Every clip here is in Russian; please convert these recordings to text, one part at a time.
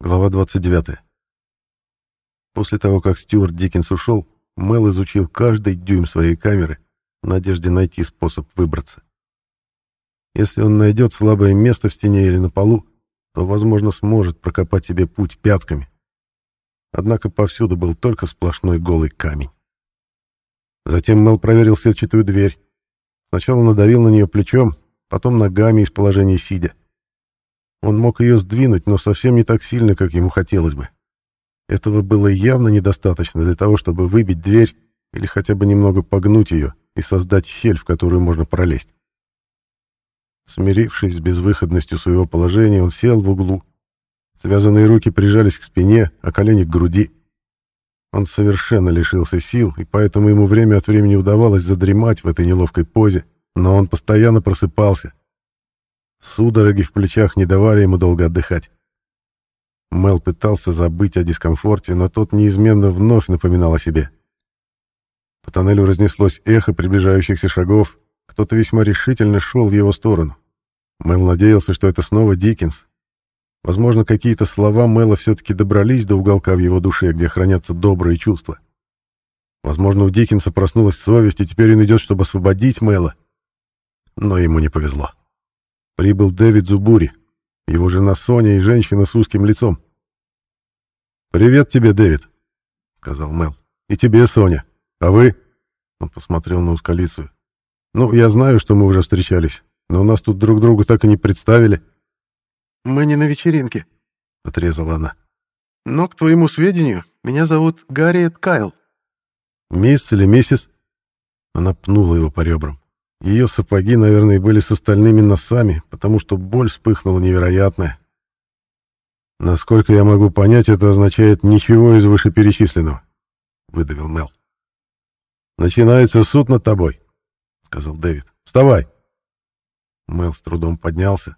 Глава 29. После того, как Стюарт Диккенс ушел, Мел изучил каждый дюйм своей камеры в надежде найти способ выбраться. Если он найдет слабое место в стене или на полу, то, возможно, сможет прокопать себе путь пятками. Однако повсюду был только сплошной голый камень. Затем Мел проверил сетчатую дверь. Сначала надавил на нее плечом, потом ногами из положения сидя. Он мог ее сдвинуть, но совсем не так сильно, как ему хотелось бы. Этого было явно недостаточно для того, чтобы выбить дверь или хотя бы немного погнуть ее и создать щель, в которую можно пролезть. Смирившись с безвыходностью своего положения, он сел в углу. Связанные руки прижались к спине, а колени к груди. Он совершенно лишился сил, и поэтому ему время от времени удавалось задремать в этой неловкой позе, но он постоянно просыпался, Судороги в плечах не давали ему долго отдыхать. Мел пытался забыть о дискомфорте, но тот неизменно вновь напоминал о себе. По тоннелю разнеслось эхо приближающихся шагов. Кто-то весьма решительно шел в его сторону. Мел надеялся, что это снова Диккенс. Возможно, какие-то слова Мэла все-таки добрались до уголка в его душе, где хранятся добрые чувства. Возможно, у Диккенса проснулась совесть, и теперь он идет, чтобы освободить Мэла. Но ему не повезло. Прибыл Дэвид Зубури, его жена Соня и женщина с узким лицом. «Привет тебе, Дэвид», — сказал Мел. «И тебе, Соня. А вы?» Он посмотрел на узколицую. «Ну, я знаю, что мы уже встречались, но нас тут друг друга так и не представили». «Мы не на вечеринке», — отрезала она. «Но, к твоему сведению, меня зовут Гарриет Кайл». «Мисс или миссис?» Она пнула его по ребрам. Ее сапоги, наверное, были с остальными носами, потому что боль вспыхнула невероятная. Насколько я могу понять, это означает ничего из вышеперечисленного, выдавил Мел. Начинается суд над тобой, сказал Дэвид. Вставай. Мел с трудом поднялся.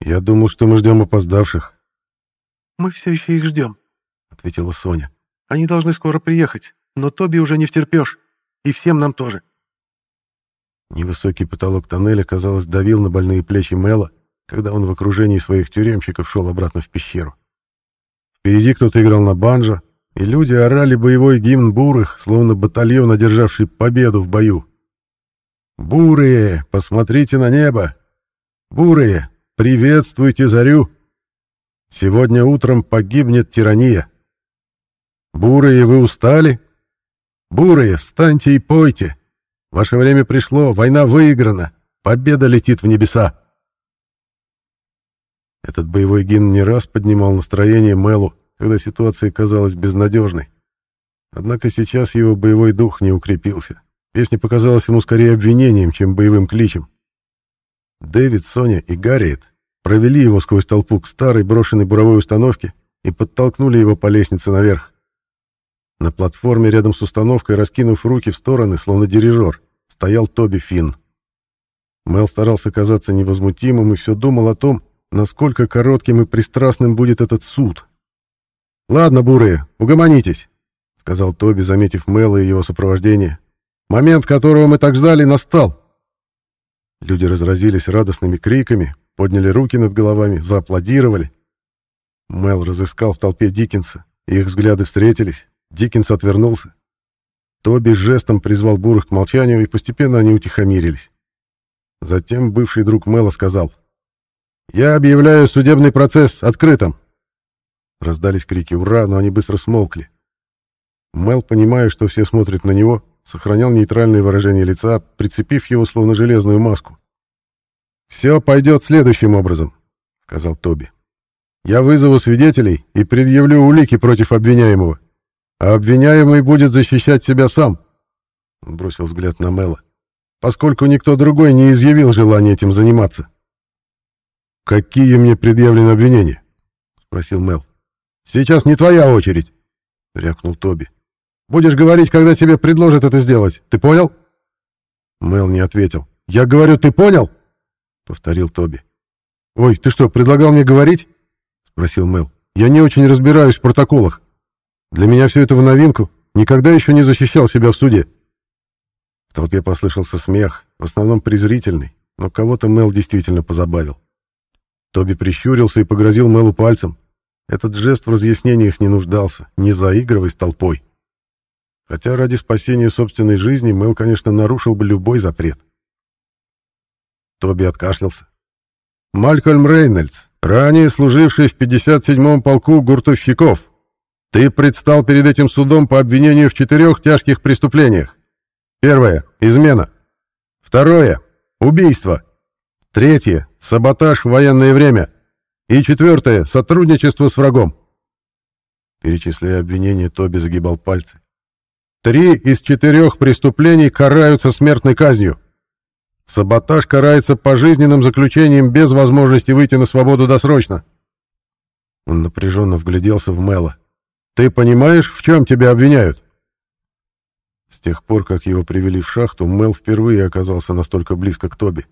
Я думал, что мы ждем опоздавших. Мы все еще их ждем, ответила Соня. Они должны скоро приехать, но Тоби уже не втерпешь. И всем нам тоже. Невысокий потолок тоннеля, казалось, давил на больные плечи Мэла, когда он в окружении своих тюремщиков шел обратно в пещеру. Впереди кто-то играл на банджо, и люди орали боевой гимн бурых, словно батальон, одержавший победу в бою. «Бурые, посмотрите на небо! Бурые, приветствуйте зарю! Сегодня утром погибнет тирания! Бурые, вы устали? Бурые, встаньте и пойте!» Ваше время пришло, война выиграна, победа летит в небеса. Этот боевой гимн не раз поднимал настроение Мелу, когда ситуация казалась безнадежной. Однако сейчас его боевой дух не укрепился. Песня показалась ему скорее обвинением, чем боевым кличем. Дэвид, Соня и Гарриет провели его сквозь толпу к старой брошенной буровой установке и подтолкнули его по лестнице наверх. На платформе рядом с установкой, раскинув руки в стороны, словно дирижер, стоял Тоби Финн. Мел старался казаться невозмутимым и все думал о том, насколько коротким и пристрастным будет этот суд. «Ладно, бурые, угомонитесь», — сказал Тоби, заметив Мела и его сопровождение. «Момент, которого мы так ждали, настал». Люди разразились радостными криками, подняли руки над головами, зааплодировали. Мел разыскал в толпе Диккенса, и их взгляды встретились. Диккенс отвернулся. Тоби жестом призвал бурых к молчанию, и постепенно они утихомирились. Затем бывший друг Мэла сказал, «Я объявляю судебный процесс открытым!» Раздались крики «Ура!», но они быстро смолкли. Мэл, понимая, что все смотрят на него, сохранял нейтральное выражение лица, прицепив его словно железную маску. «Все пойдет следующим образом», — сказал Тоби. «Я вызову свидетелей и предъявлю улики против обвиняемого а обвиняемый будет защищать себя сам. Он бросил взгляд на Мэла. Поскольку никто другой не изъявил желания этим заниматься. «Какие мне предъявлены обвинения?» — спросил Мэл. «Сейчас не твоя очередь», — рявкнул Тоби. «Будешь говорить, когда тебе предложат это сделать. Ты понял?» Мэл не ответил. «Я говорю, ты понял?» — повторил Тоби. «Ой, ты что, предлагал мне говорить?» — спросил Мэл. «Я не очень разбираюсь в протоколах». Для меня все это в новинку. Никогда еще не защищал себя в суде. В толпе послышался смех, в основном презрительный, но кого-то Мел действительно позабавил. Тоби прищурился и погрозил Мелу пальцем. Этот жест в разъяснениях не нуждался, не заигрывай с толпой. Хотя ради спасения собственной жизни Мэл, конечно, нарушил бы любой запрет. Тоби откашлялся. «Малькольм Рейнольдс, ранее служивший в 57-м полку гуртовщиков, ты предстал перед этим судом по обвинению в четырех тяжких преступлениях. Первое — измена. Второе — убийство. Третье — саботаж в военное время. И четвертое — сотрудничество с врагом. Перечисляя обвинения, Тоби загибал пальцы. Три из четырех преступлений караются смертной казнью. Саботаж карается пожизненным заключением без возможности выйти на свободу досрочно. Он напряженно вгляделся в Мэла. «Ты понимаешь, в чем тебя обвиняют?» С тех пор, как его привели в шахту, Мэл впервые оказался настолько близко к Тоби.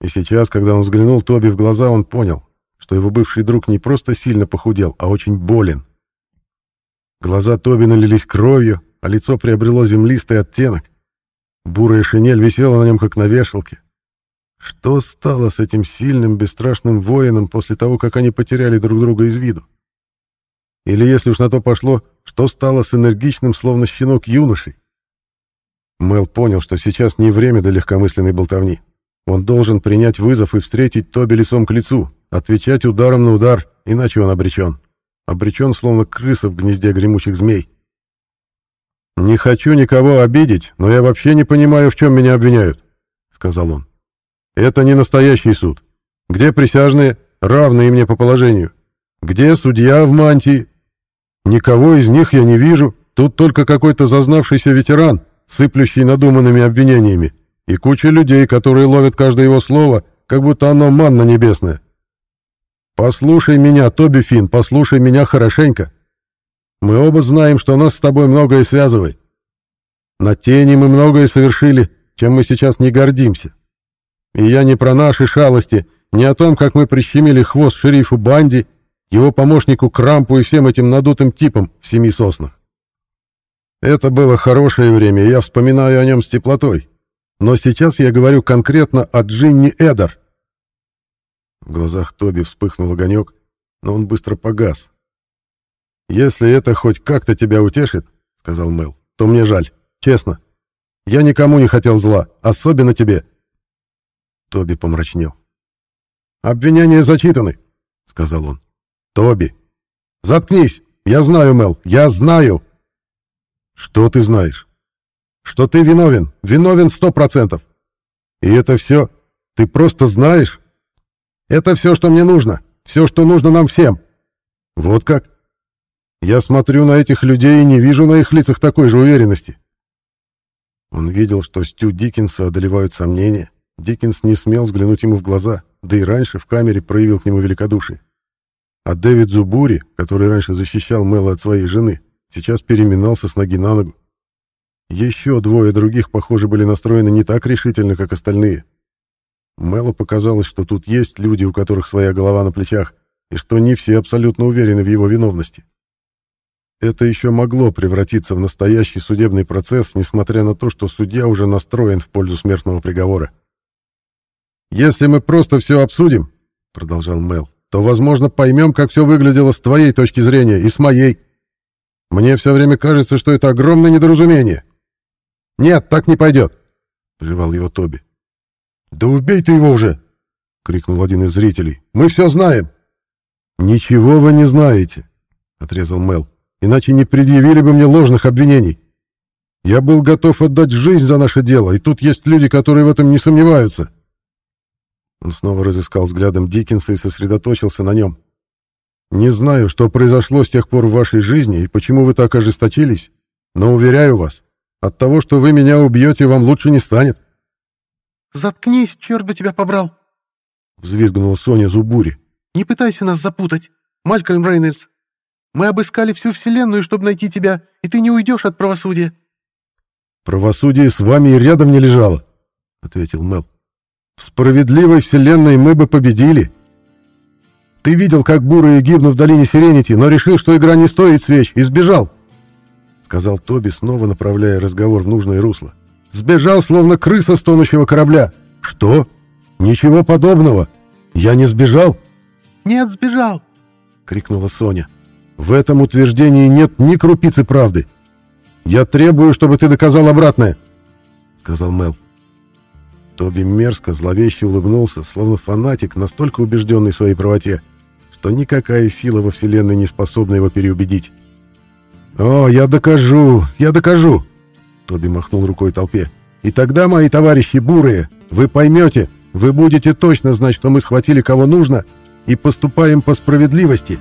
И сейчас, когда он взглянул Тоби в глаза, он понял, что его бывший друг не просто сильно похудел, а очень болен. Глаза Тоби налились кровью, а лицо приобрело землистый оттенок. Бурая шинель висела на нем, как на вешалке. Что стало с этим сильным, бесстрашным воином после того, как они потеряли друг друга из виду? Или, если уж на то пошло, что стало с энергичным, словно щенок юношей? Мэл понял, что сейчас не время для легкомысленной болтовни. Он должен принять вызов и встретить Тоби лицом к лицу, отвечать ударом на удар, иначе он обречен. Обречен, словно крыса в гнезде гремучих змей. «Не хочу никого обидеть, но я вообще не понимаю, в чем меня обвиняют», — сказал он. «Это не настоящий суд. Где присяжные, равные мне по положению? Где судья в мантии? Никого из них я не вижу, тут только какой-то зазнавшийся ветеран, сыплющий надуманными обвинениями, и куча людей, которые ловят каждое его слово, как будто оно манна небесная. Послушай меня, Тоби Финн, послушай меня хорошенько. Мы оба знаем, что нас с тобой многое связывает. На тени мы многое совершили, чем мы сейчас не гордимся. И я не про наши шалости, не о том, как мы прищемили хвост шерифу Банди, его помощнику Крампу и всем этим надутым типам в семи соснах. Это было хорошее время, я вспоминаю о нем с теплотой. Но сейчас я говорю конкретно о Джинни Эдар. В глазах Тоби вспыхнул огонек, но он быстро погас, «Если это хоть как-то тебя утешит, — сказал Мэл, — то мне жаль, честно. Я никому не хотел зла, особенно тебе». Тоби помрачнел. «Обвинения зачитаны», — сказал он. «Тоби, заткнись! Я знаю, Мэл, я знаю!» «Что ты знаешь?» «Что ты виновен, виновен сто процентов. И это все? Ты просто знаешь? Это все, что мне нужно, все, что нужно нам всем. Вот как? Я смотрю на этих людей и не вижу на их лицах такой же уверенности. Он видел, что Стю Диккенса одолевают сомнения. Диккенс не смел взглянуть ему в глаза, да и раньше в камере проявил к нему великодушие. А Дэвид Зубури, который раньше защищал Мэла от своей жены, сейчас переминался с ноги на ногу. Еще двое других, похоже, были настроены не так решительно, как остальные. Мэлу показалось, что тут есть люди, у которых своя голова на плечах, и что не все абсолютно уверены в его виновности. Это еще могло превратиться в настоящий судебный процесс, несмотря на то, что судья уже настроен в пользу смертного приговора. «Если мы просто все обсудим», — продолжал Мел, «то, возможно, поймем, как все выглядело с твоей точки зрения и с моей. Мне все время кажется, что это огромное недоразумение». «Нет, так не пойдет», — прервал его Тоби. «Да убей ты его уже!» — крикнул один из зрителей. «Мы все знаем!» «Ничего вы не знаете!» — отрезал Мел иначе не предъявили бы мне ложных обвинений. Я был готов отдать жизнь за наше дело, и тут есть люди, которые в этом не сомневаются». Он снова разыскал взглядом Диккенса и сосредоточился на нем. «Не знаю, что произошло с тех пор в вашей жизни и почему вы так ожесточились, но, уверяю вас, от того, что вы меня убьете, вам лучше не станет». «Заткнись, черт бы тебя побрал!» — взвизгнула Соня Зубури. «Не пытайся нас запутать, Малькольм Рейнольдс. Мы обыскали всю Вселенную, чтобы найти тебя, и ты не уйдешь от правосудия». «Правосудие с вами и рядом не лежало», — ответил Мел. «В справедливой Вселенной мы бы победили. Ты видел, как бурые гибнут в долине Сиренити, но решил, что игра не стоит свеч, и сбежал», — сказал Тоби, снова направляя разговор в нужное русло. «Сбежал, словно крыса с тонущего корабля. Что? Ничего подобного. Я не сбежал?» «Нет, сбежал. — крикнула Соня. «В этом утверждении нет ни крупицы правды. Я требую, чтобы ты доказал обратное», — сказал Мел. Тоби мерзко, зловеще улыбнулся, словно фанатик, настолько убежденный в своей правоте, что никакая сила во Вселенной не способна его переубедить. «О, я докажу, я докажу!» Тоби махнул рукой толпе. «И тогда, мои товарищи бурые, вы поймете, вы будете точно знать, что мы схватили кого нужно и поступаем по справедливости!»